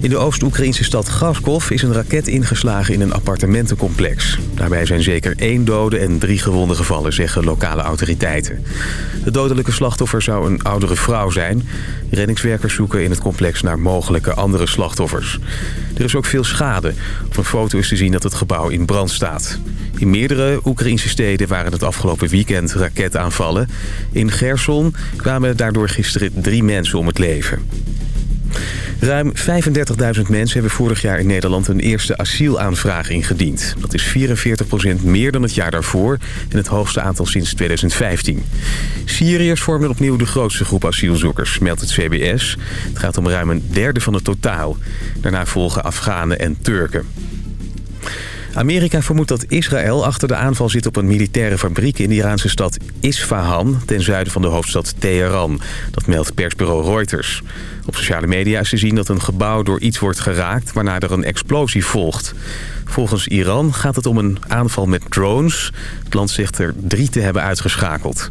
In de Oost-Oekraïnse stad Gaskov is een raket ingeslagen in een appartementencomplex. Daarbij zijn zeker één dode en drie gewonden gevallen, zeggen lokale autoriteiten. De dodelijke slachtoffer zou een oudere vrouw zijn. Reddingswerkers zoeken in het complex naar mogelijke andere slachtoffers. Er is ook veel schade. Op een foto is te zien dat het gebouw in brand staat. In meerdere Oekraïnse steden waren het afgelopen weekend raketaanvallen. In Gerson kwamen daardoor gisteren drie mensen om het leven. Ruim 35.000 mensen hebben vorig jaar in Nederland een eerste asielaanvraag ingediend. Dat is 44% meer dan het jaar daarvoor en het hoogste aantal sinds 2015. Syriërs vormen opnieuw de grootste groep asielzoekers, meldt het CBS. Het gaat om ruim een derde van het totaal. Daarna volgen Afghanen en Turken. Amerika vermoedt dat Israël achter de aanval zit op een militaire fabriek in de Iraanse stad Isfahan, ten zuiden van de hoofdstad Teheran. Dat meldt persbureau Reuters. Op sociale media is te zien dat een gebouw door iets wordt geraakt, waarna er een explosie volgt. Volgens Iran gaat het om een aanval met drones. Het land zegt er drie te hebben uitgeschakeld.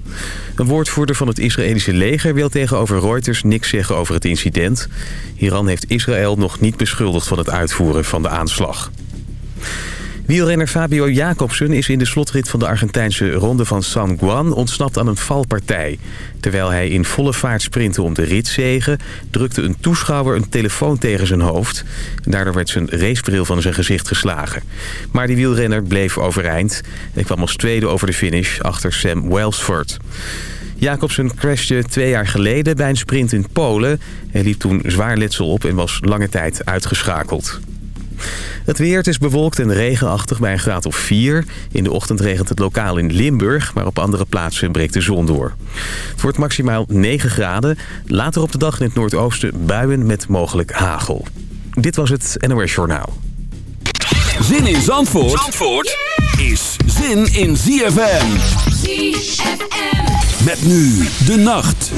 Een woordvoerder van het Israëlische leger wil tegenover Reuters niks zeggen over het incident. Iran heeft Israël nog niet beschuldigd van het uitvoeren van de aanslag. Wielrenner Fabio Jacobsen is in de slotrit van de Argentijnse ronde van San Juan ontsnapt aan een valpartij. Terwijl hij in volle vaart sprintte om de ritzegen, drukte een toeschouwer een telefoon tegen zijn hoofd. Daardoor werd zijn racebril van zijn gezicht geslagen. Maar die wielrenner bleef overeind en kwam als tweede over de finish achter Sam Welsford. Jacobsen crashte twee jaar geleden bij een sprint in Polen. Hij liep toen zwaar letsel op en was lange tijd uitgeschakeld. Het weer, het is bewolkt en regenachtig bij een graad of 4. In de ochtend regent het lokaal in Limburg, maar op andere plaatsen breekt de zon door. Het wordt maximaal 9 graden. Later op de dag in het noordoosten buien met mogelijk hagel. Dit was het NOS Journaal. Zin in Zandvoort, Zandvoort is zin in ZFM. ZFM. Met nu de nacht.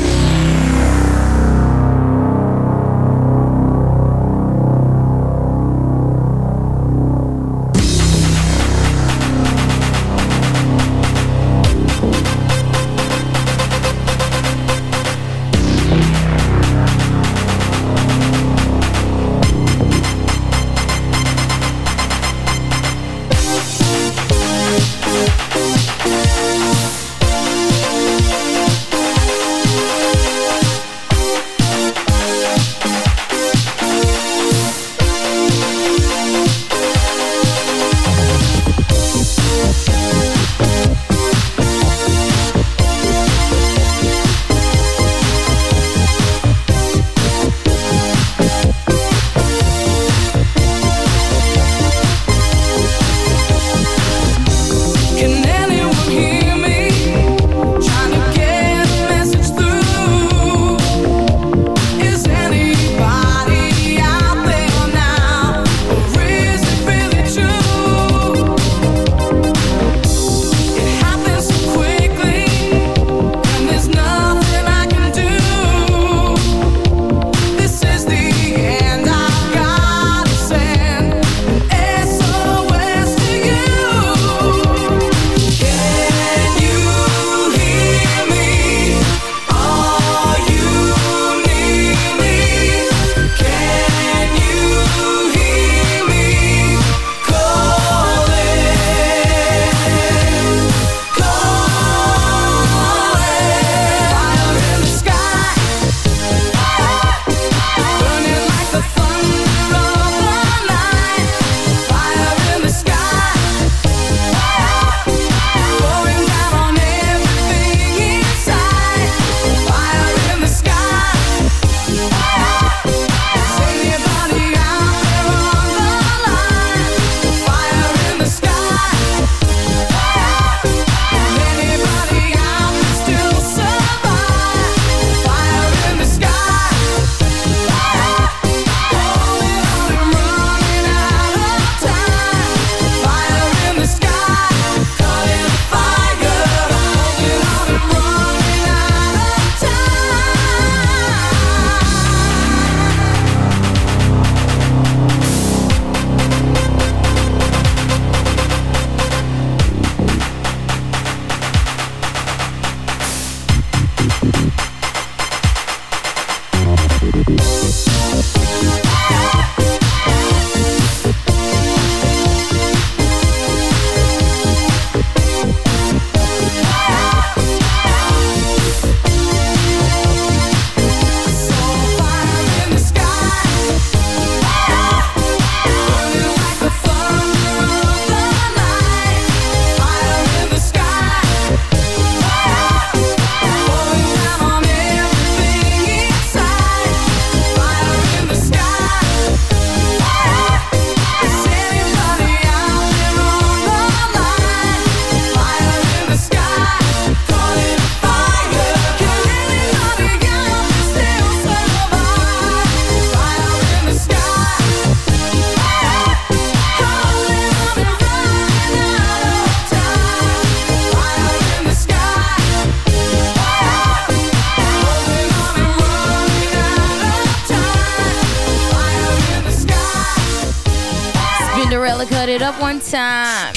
It up one time.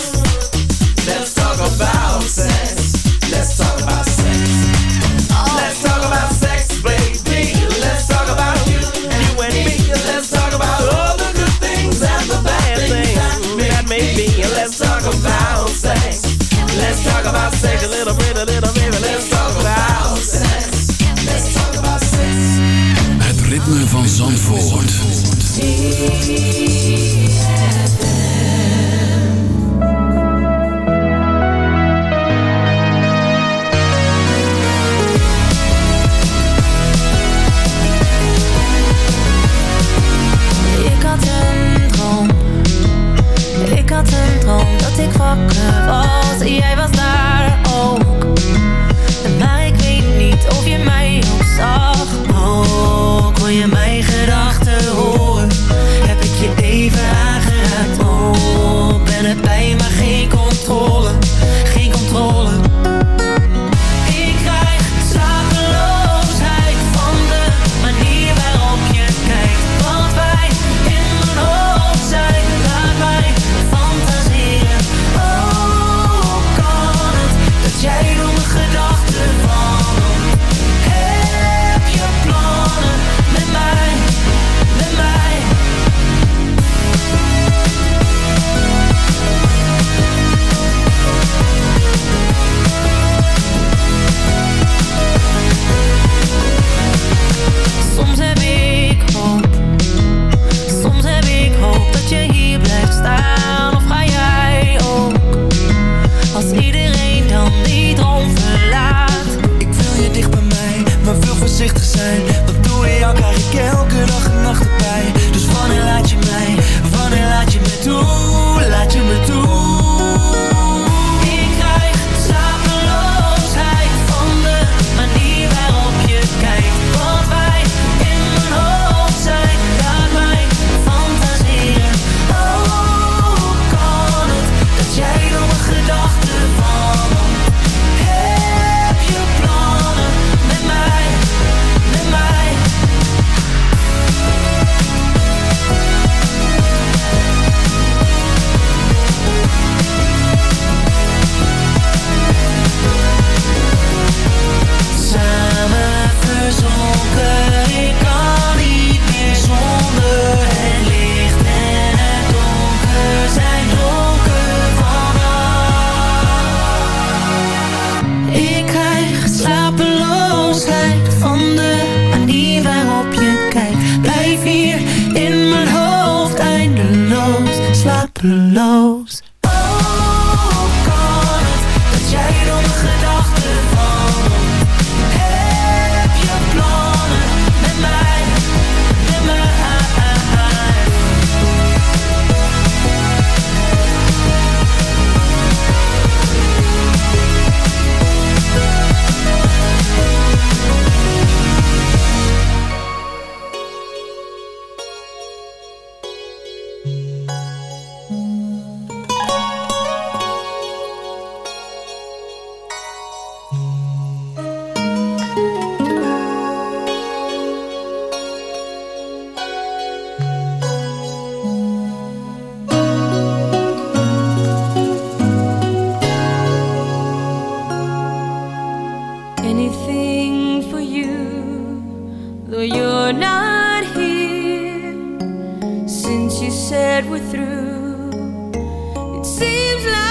we're through. It seems like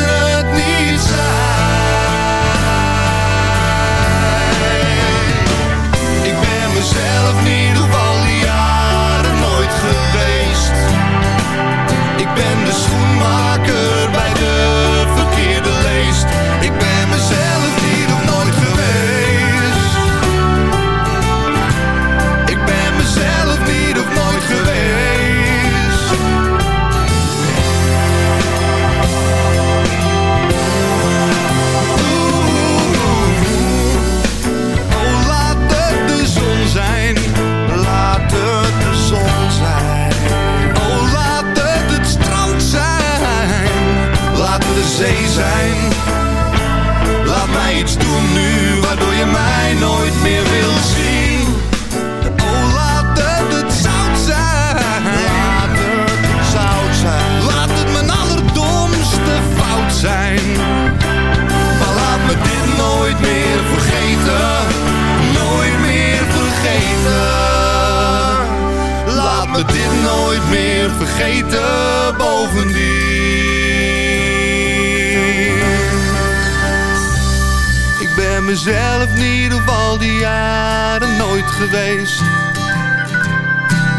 die jaren nooit geweest.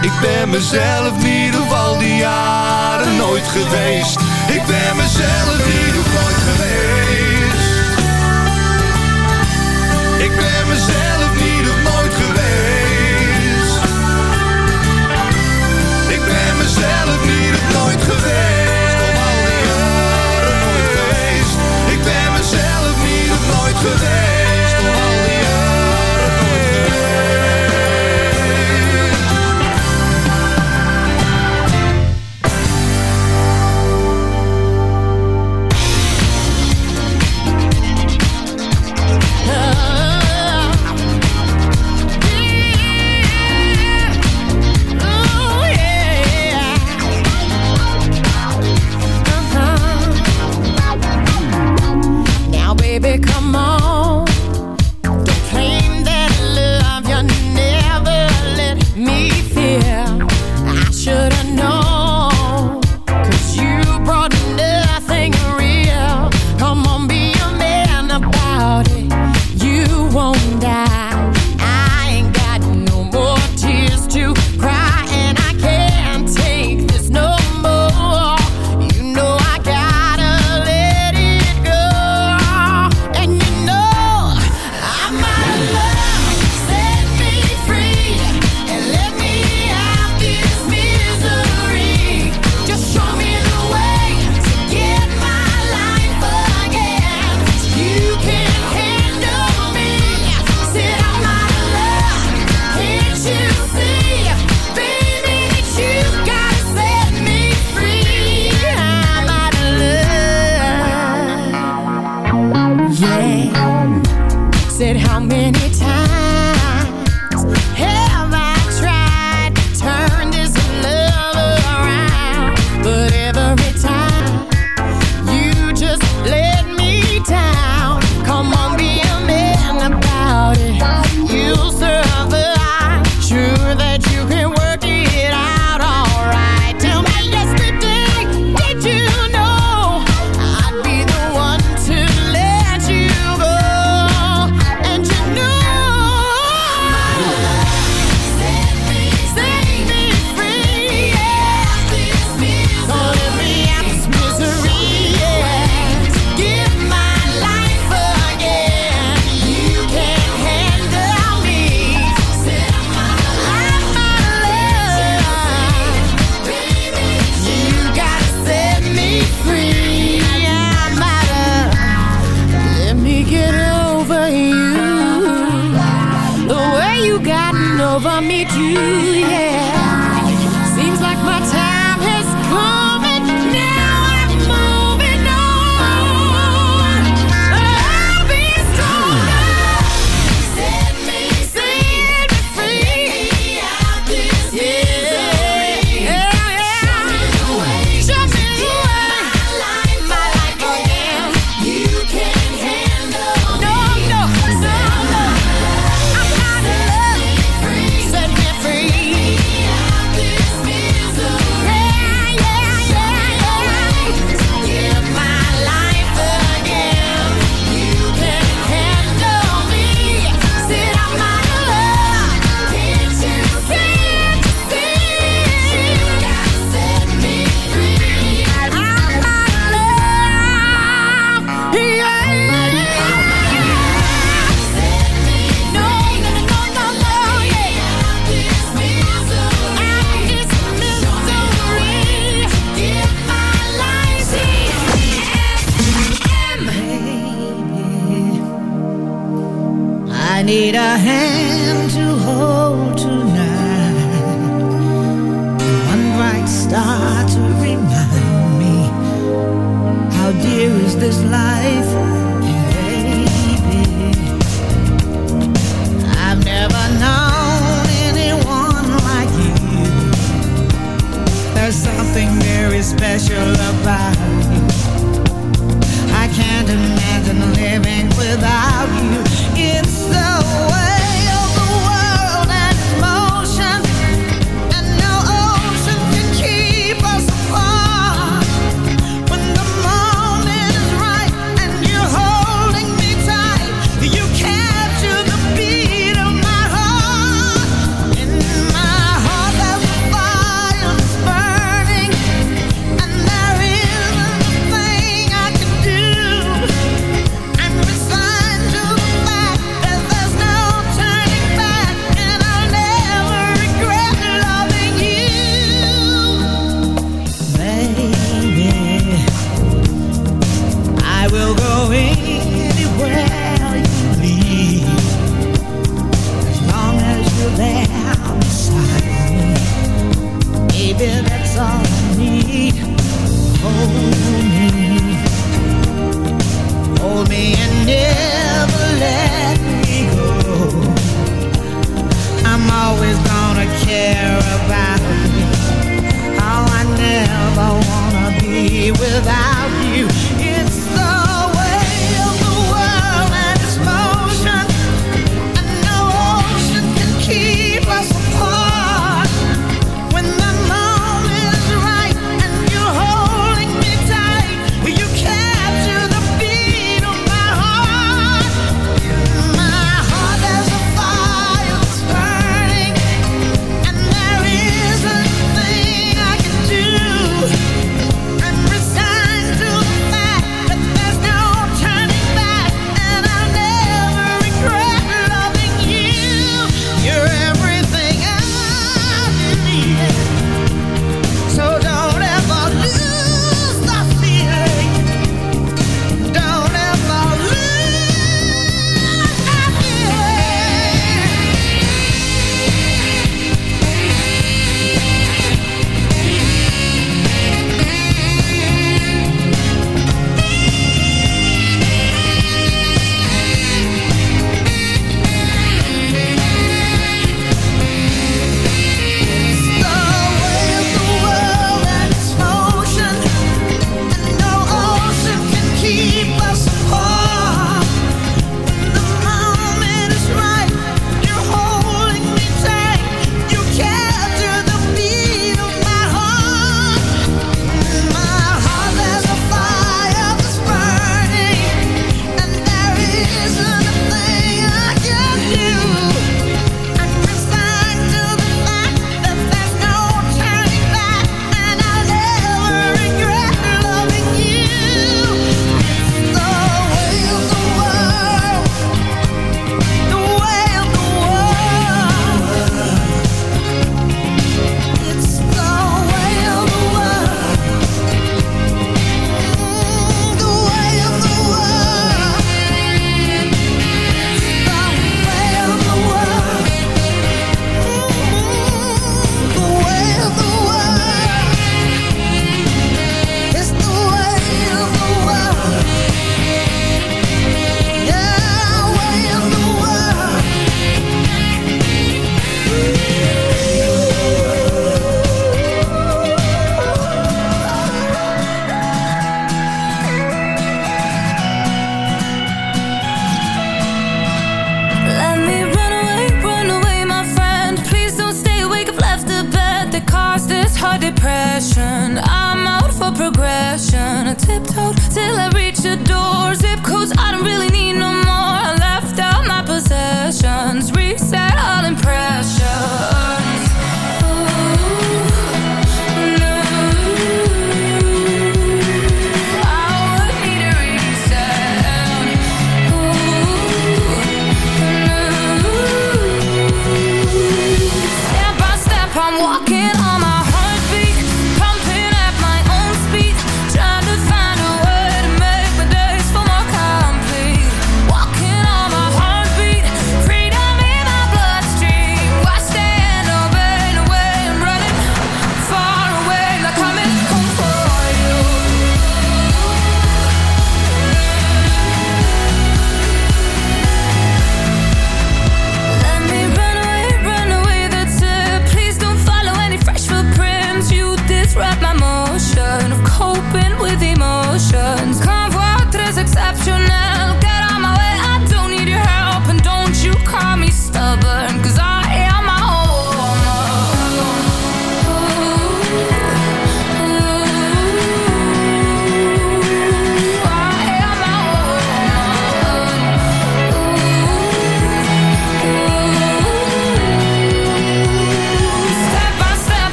Ik ben mezelf niet op al die jaren nooit geweest. Ik ben mezelf niet op nooit geweest. Ik ben mezelf niet op nooit geweest. Ik ben mezelf niet op nooit geweest. Al geweest. Ik ben mezelf niet nooit geweest.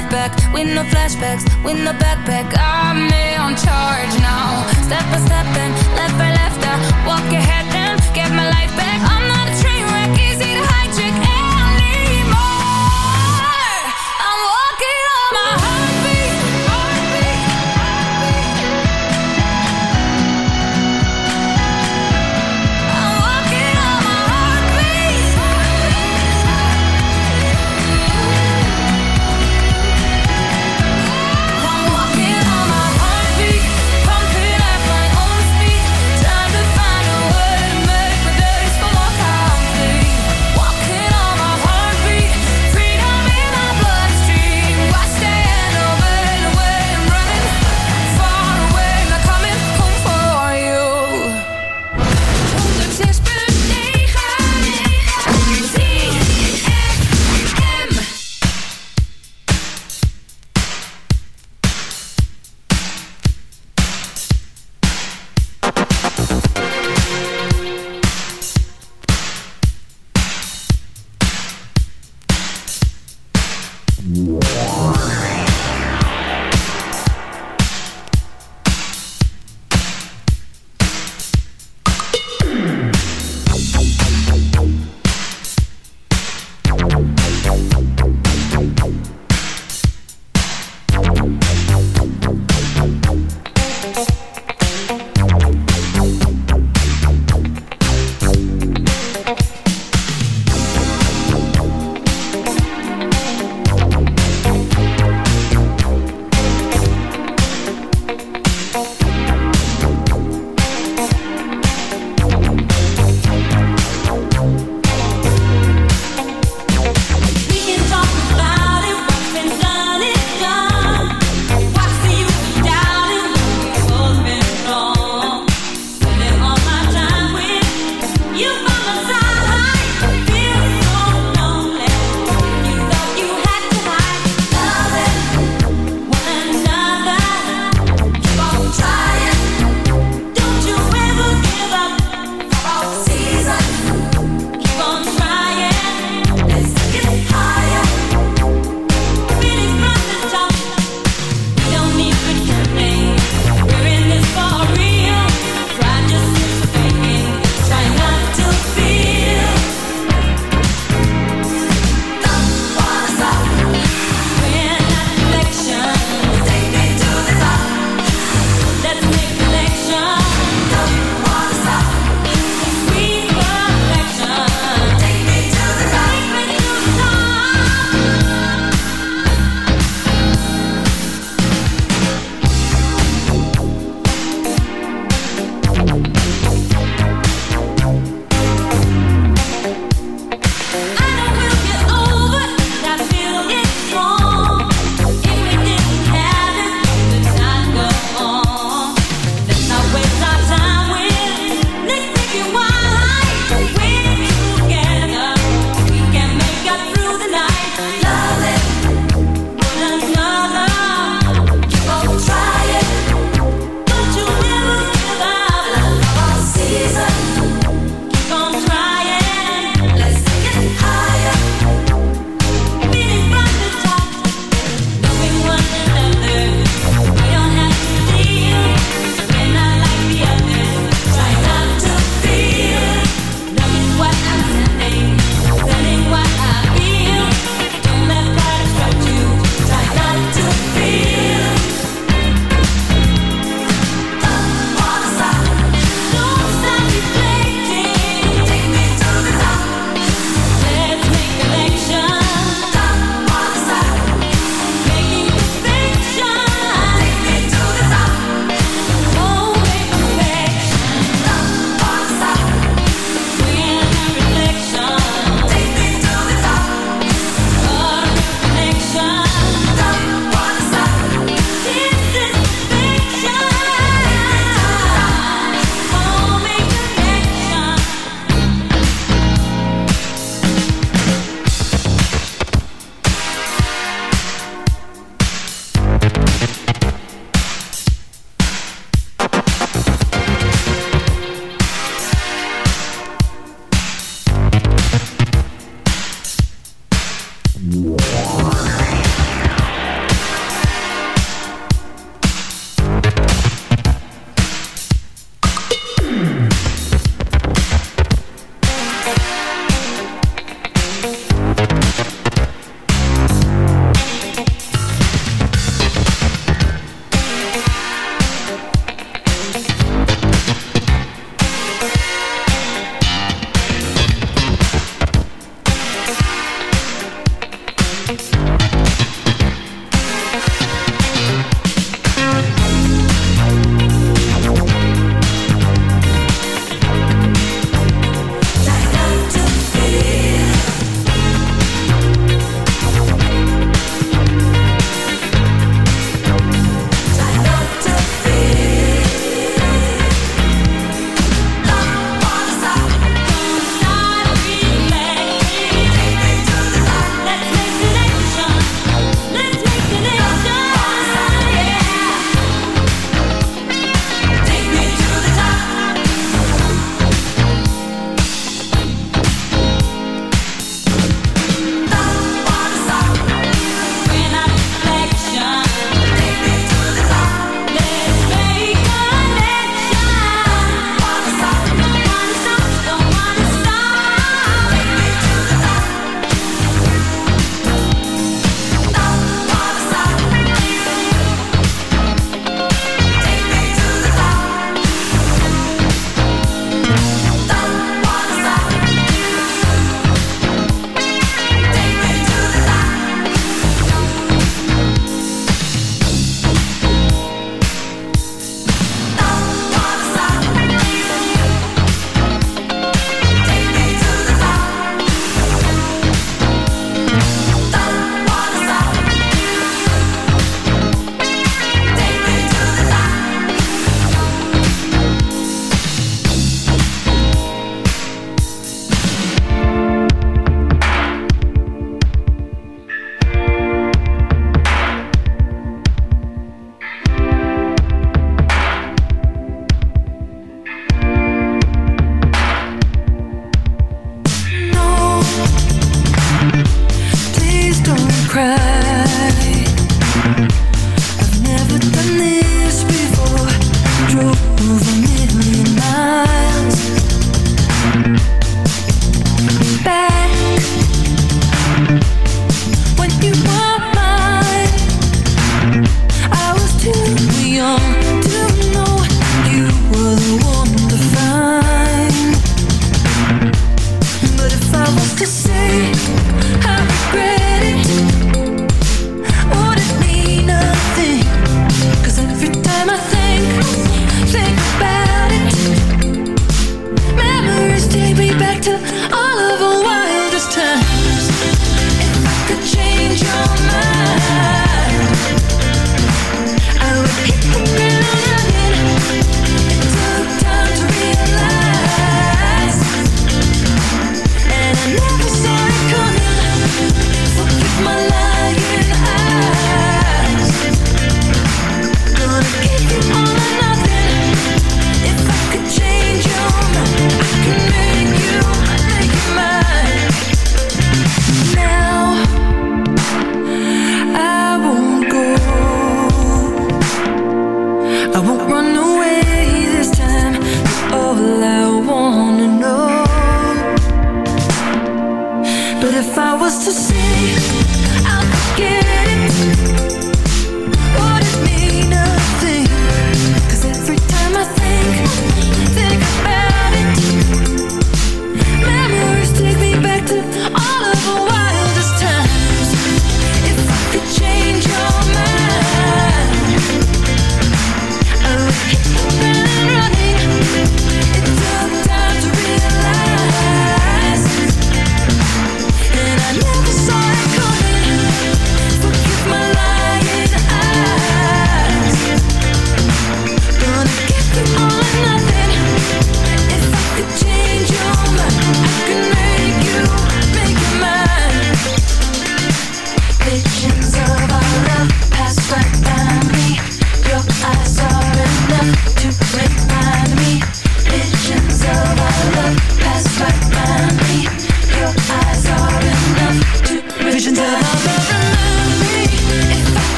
life back with no flashbacks, with no backpack. I'm on charge now. Step by step, then left by left, I walk ahead and get my life back. I'm not a train.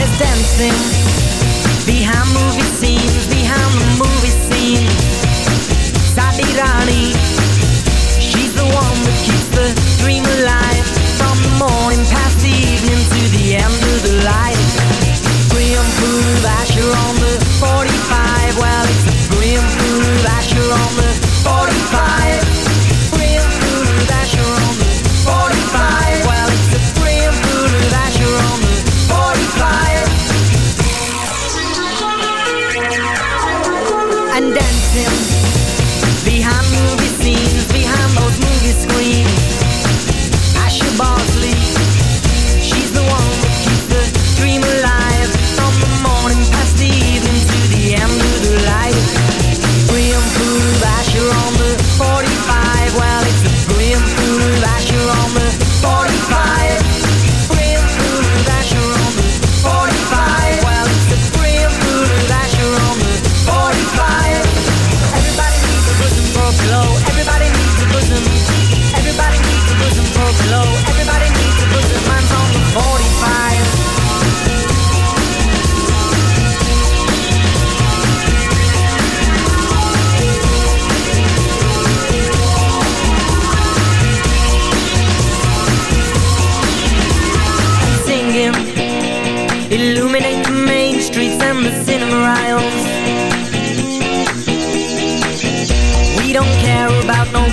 is dancing. Behind movie scenes, behind the movie scene. Sabirani She's the one that keeps the dream alive. From the morning past the evening to the end of the light Priyampuru Vacheron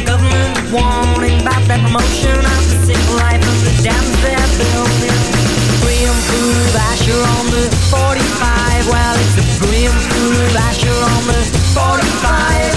government warning about that motion of the life of the dams they're building. Asher on the 45. Well, it's Asher on the 45.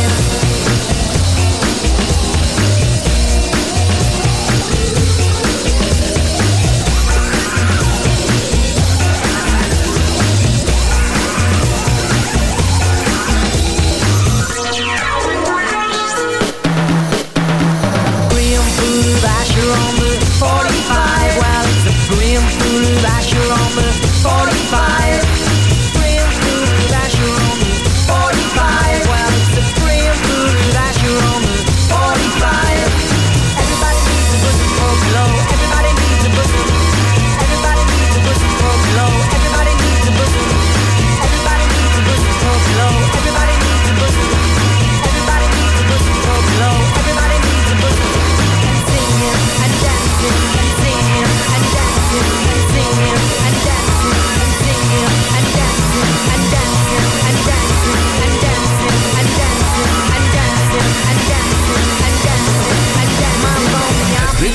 blue light, you're on the 45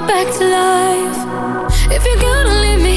back to life. If you're gonna leave me